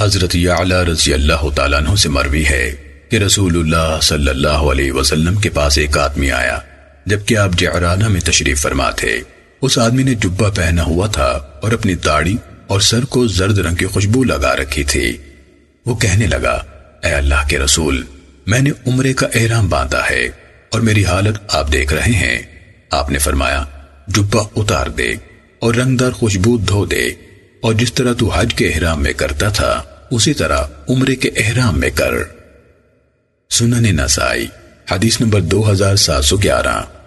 حضرت یعلا رضی اللہ تعالیٰ عنہ سے مروی ہے کہ رسول اللہ صلی اللہ علیہ وسلم کے پاس ایک آدمی آیا، جبکہ آپ جعرانہ میں تشریف فرما تھے۔ اس آدمی نے جبہ پہنا ہوا تھا اور اپنی داڑھی اور سر کو زرد رنگ کی خوشبو لگا رکھی تھی۔ وہ کہنے لگا، اے اللہ کے رسول، میں نے عمرے کا احرام باندھا ہے اور میری حالت آپ دیکھ رہے ہیں۔ آپ نے فرمایا، جبہ اتار دے اور رنگدار خوشبو دھو دے۔ اور جس طرح تو حج کے احرام میں کرتا تھا، اسی طرح عمرے کے احرام میں کر۔ سنن نسائی، حدیث نمبر دو ہزار سات سو گیارہ۔